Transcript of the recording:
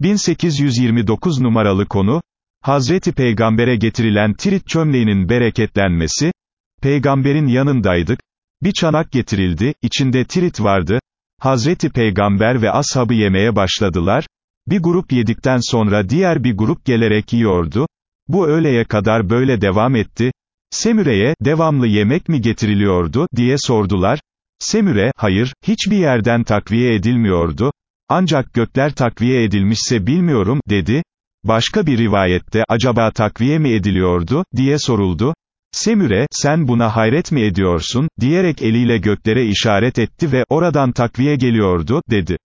1829 numaralı konu, Hazreti Peygamber'e getirilen tirit çömleğinin bereketlenmesi, Peygamberin yanındaydık, bir çanak getirildi, içinde tirit vardı, Hazreti Peygamber ve ashabı yemeye başladılar, bir grup yedikten sonra diğer bir grup gelerek yiyordu, bu öğleye kadar böyle devam etti, Semüre'ye, devamlı yemek mi getiriliyordu, diye sordular, Semüre, hayır, hiçbir yerden takviye edilmiyordu, ancak gökler takviye edilmişse bilmiyorum, dedi, başka bir rivayette, acaba takviye mi ediliyordu, diye soruldu, Semüre, sen buna hayret mi ediyorsun, diyerek eliyle göklere işaret etti ve, oradan takviye geliyordu, dedi.